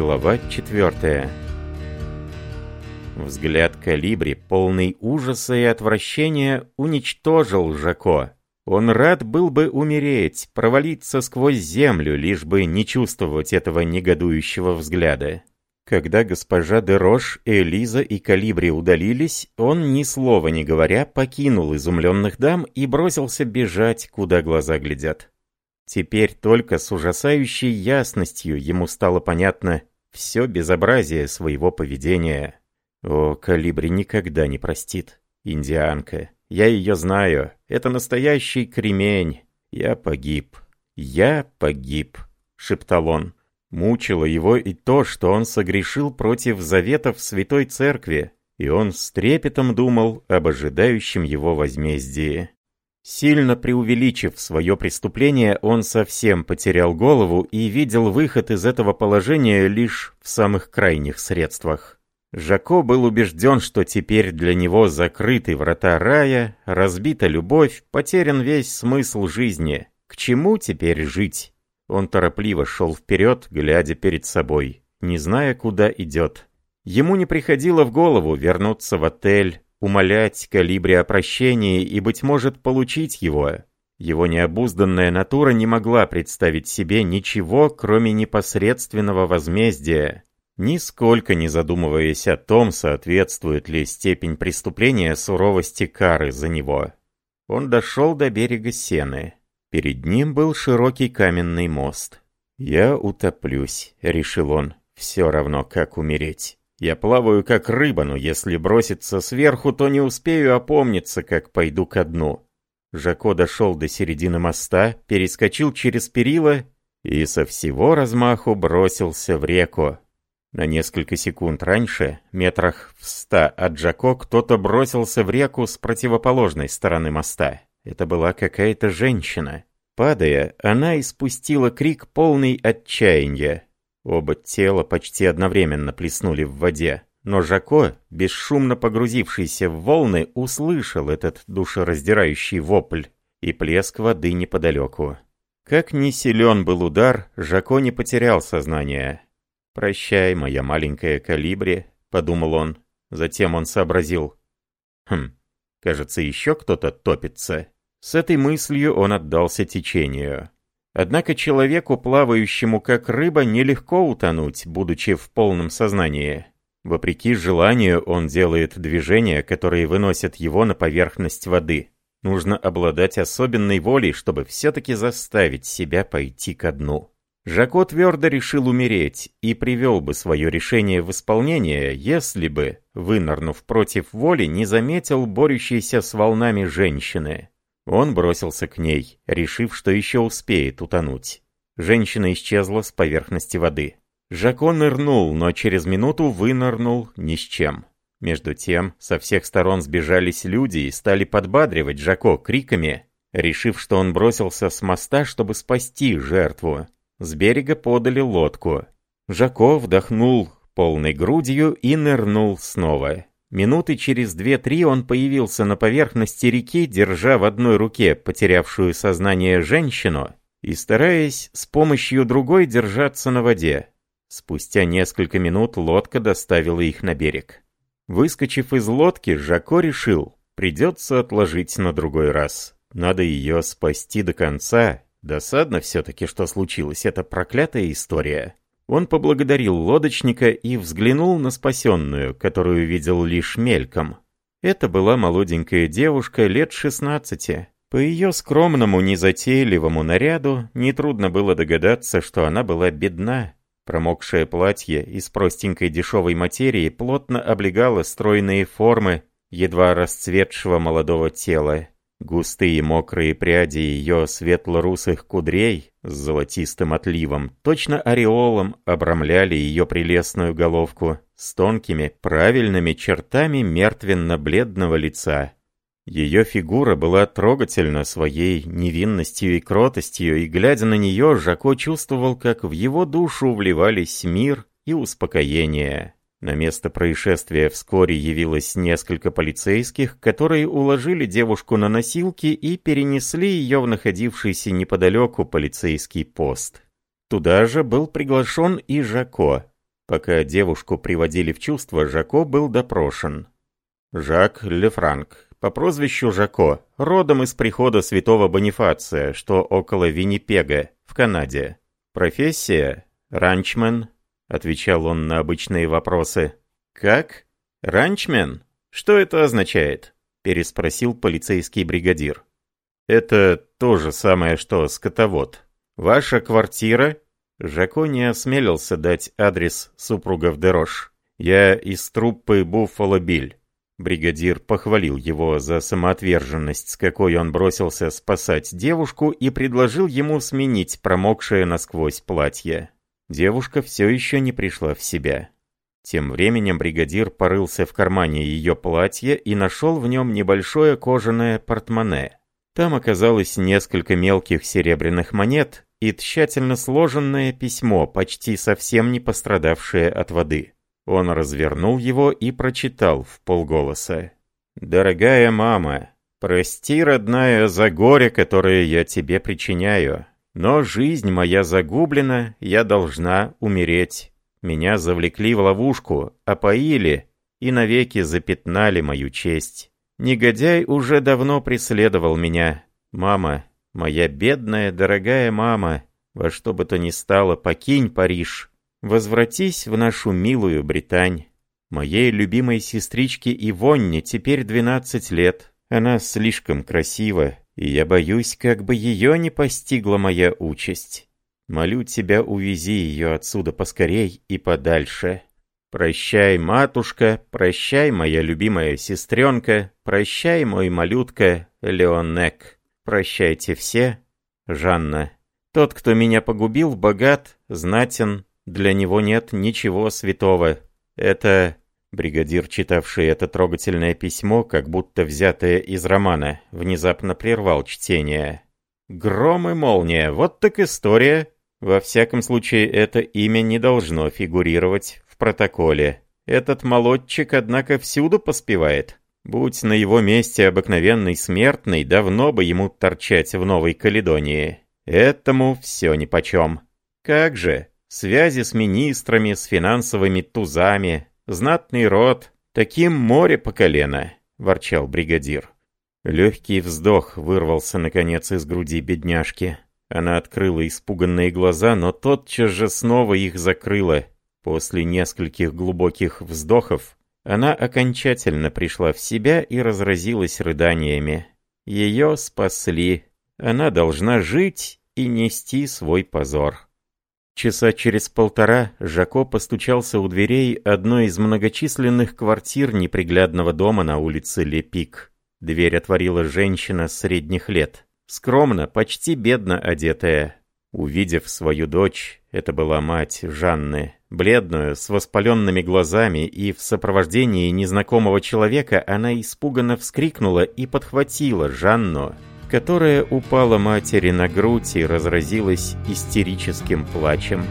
Глава 4. Взгляд Калибри, полный ужаса и отвращения, уничтожил Жако. Он рад был бы умереть, провалиться сквозь землю, лишь бы не чувствовать этого негодующего взгляда. Когда госпожа Дерош, Элиза и Калибри удалились, он, ни слова не говоря, покинул изумленных дам и бросился бежать, куда глаза глядят. Теперь только с ужасающей ясностью ему стало понятно, все безобразие своего поведения. О, Калибри никогда не простит. Индианка. Я ее знаю. Это настоящий кремень. Я погиб. Я погиб, шептал он. Мучило его и то, что он согрешил против заветов Святой Церкви, и он с трепетом думал об ожидающем его возмездии. Сильно преувеличив свое преступление, он совсем потерял голову и видел выход из этого положения лишь в самых крайних средствах. Жако был убежден, что теперь для него закрыты врата рая, разбита любовь, потерян весь смысл жизни. К чему теперь жить? Он торопливо шел вперед, глядя перед собой, не зная, куда идет. Ему не приходило в голову вернуться в отель, умолять Калибри о прощении и, быть может, получить его. Его необузданная натура не могла представить себе ничего, кроме непосредственного возмездия, нисколько не задумываясь о том, соответствует ли степень преступления суровости кары за него. Он дошел до берега Сены. Перед ним был широкий каменный мост. «Я утоплюсь», — решил он, — «все равно как умереть». Я плаваю как рыба, но если броситься сверху, то не успею опомниться, как пойду ко дну. Жако дошел до середины моста, перескочил через перила и со всего размаху бросился в реку. На несколько секунд раньше, метрах в ста от Жако, кто-то бросился в реку с противоположной стороны моста. Это была какая-то женщина. Падая, она испустила крик полный отчаяния. Оба тела почти одновременно плеснули в воде. Но Жако, бесшумно погрузившийся в волны, услышал этот душераздирающий вопль и плеск воды неподалеку. Как ни силен был удар, Жако не потерял сознание. «Прощай, моя маленькая калибри», — подумал он. Затем он сообразил. «Хм, кажется, еще кто-то топится». С этой мыслью он отдался течению. Однако человеку, плавающему как рыба, нелегко утонуть, будучи в полном сознании. Вопреки желанию он делает движения, которые выносят его на поверхность воды. Нужно обладать особенной волей, чтобы все-таки заставить себя пойти ко дну. Жако твердо решил умереть и привел бы свое решение в исполнение, если бы, вынырнув против воли, не заметил борющейся с волнами женщины. Он бросился к ней, решив, что еще успеет утонуть. Женщина исчезла с поверхности воды. Жако нырнул, но через минуту вынырнул ни с чем. Между тем, со всех сторон сбежались люди и стали подбадривать Жако криками, решив, что он бросился с моста, чтобы спасти жертву. С берега подали лодку. Жако вдохнул полной грудью и нырнул снова. Минуты через две-три он появился на поверхности реки, держа в одной руке потерявшую сознание женщину и стараясь с помощью другой держаться на воде. Спустя несколько минут лодка доставила их на берег. Выскочив из лодки, Жако решил, придется отложить на другой раз. Надо ее спасти до конца. Досадно все-таки, что случилась эта проклятая история. Он поблагодарил лодочника и взглянул на спасенную, которую видел лишь мельком. Это была молоденькая девушка лет 16. По ее скромному, незатейливому наряду нетрудно было догадаться, что она была бедна. Промокшее платье из простенькой дешевой материи плотно облегало стройные формы едва расцветшего молодого тела. Густые мокрые пряди ее светло-русых кудрей с золотистым отливом, точно ореолом обрамляли ее прелестную головку с тонкими, правильными чертами мертвенно-бледного лица. Ее фигура была трогательна своей невинностью и кротостью, и, глядя на нее, Жако чувствовал, как в его душу вливались мир и успокоение. На место происшествия вскоре явилось несколько полицейских, которые уложили девушку на носилки и перенесли ее в находившийся неподалеку полицейский пост. Туда же был приглашен и Жако. Пока девушку приводили в чувство, Жако был допрошен. Жак Лефранк, по прозвищу Жако, родом из прихода святого Бонифация, что около Виннипега, в Канаде. Профессия – ранчмен –— отвечал он на обычные вопросы. «Как? Ранчмен? Что это означает?» — переспросил полицейский бригадир. «Это то же самое, что скотовод. Ваша квартира?» Жако не осмелился дать адрес супругов Дерош. «Я из труппы Буффало Биль». Бригадир похвалил его за самоотверженность, с какой он бросился спасать девушку и предложил ему сменить промокшее насквозь платье. Девушка все еще не пришла в себя. Тем временем бригадир порылся в кармане ее платья и нашел в нем небольшое кожаное портмоне. Там оказалось несколько мелких серебряных монет и тщательно сложенное письмо, почти совсем не пострадавшее от воды. Он развернул его и прочитал в полголоса. «Дорогая мама, прости, родная, за горе, которое я тебе причиняю. Но жизнь моя загублена, я должна умереть. Меня завлекли в ловушку, опоили и навеки запятнали мою честь. Негодяй уже давно преследовал меня. Мама, моя бедная, дорогая мама, во что бы то ни стало, покинь Париж. Возвратись в нашу милую Британь. Моей любимой сестричке Ивонне теперь 12 лет. Она слишком красива, и я боюсь, как бы ее не постигла моя участь. Молю тебя, увези ее отсюда поскорей и подальше. Прощай, матушка, прощай, моя любимая сестренка, прощай, мой малютка, Леонек. Прощайте все, Жанна. Тот, кто меня погубил, богат, знатен, для него нет ничего святого. Это Бригадир, читавший это трогательное письмо, как будто взятое из романа, внезапно прервал чтение. «Гром и молния, вот так история!» Во всяком случае, это имя не должно фигурировать в протоколе. Этот молодчик, однако, всюду поспевает. Будь на его месте обыкновенный смертный, давно бы ему торчать в Новой Каледонии. Этому все нипочем. Как же, связи с министрами, с финансовыми тузами, Знатный род. Таким море по колено!» — ворчал бригадир. Легкий вздох вырвался, наконец, из груди бедняжки. Она открыла испуганные глаза, но тотчас же снова их закрыла. После нескольких глубоких вздохов она окончательно пришла в себя и разразилась рыданиями. Ее спасли. Она должна жить и нести свой позор. Часа через полтора Жако постучался у дверей одной из многочисленных квартир неприглядного дома на улице Лепик. Дверь отворила женщина средних лет, скромно, почти бедно одетая. Увидев свою дочь, это была мать Жанны, бледную, с воспаленными глазами и в сопровождении незнакомого человека, она испуганно вскрикнула и подхватила Жанну, которая упала матери на грудь и разразилась истерическим плачем,